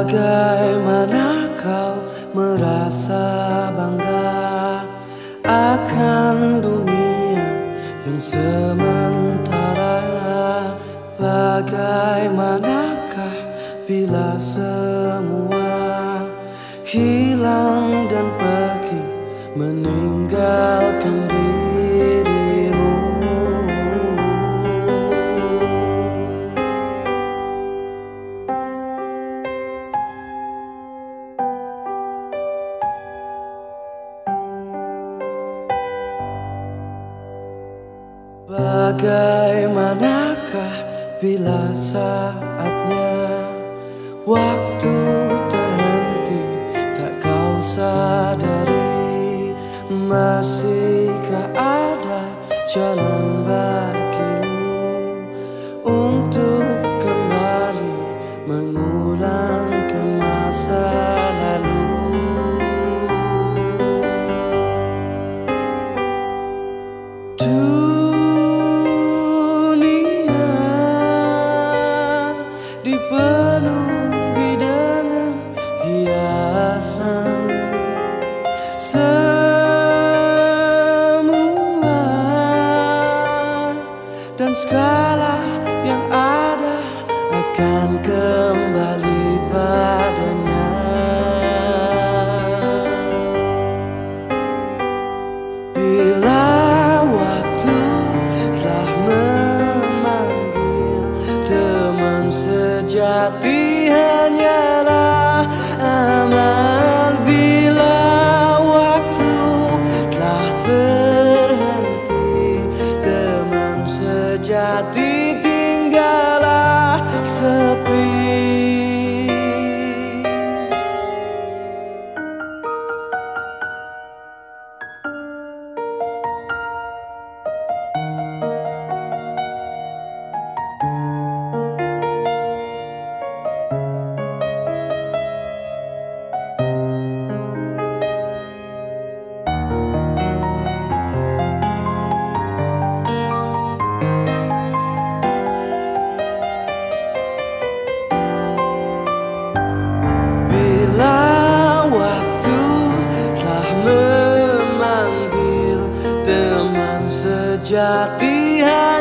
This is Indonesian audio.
Bagaimana kau merasa bangga akan dunia yang sementara? Bagaimanakah bila semua hilang dan pergi meninggalkan diri? Bagaimanakah bila saatnya Waktu terhenti tak kau sadari Masihkah ada jalan baru semua dan segala yang ada akan kembali padamu. sejati hati.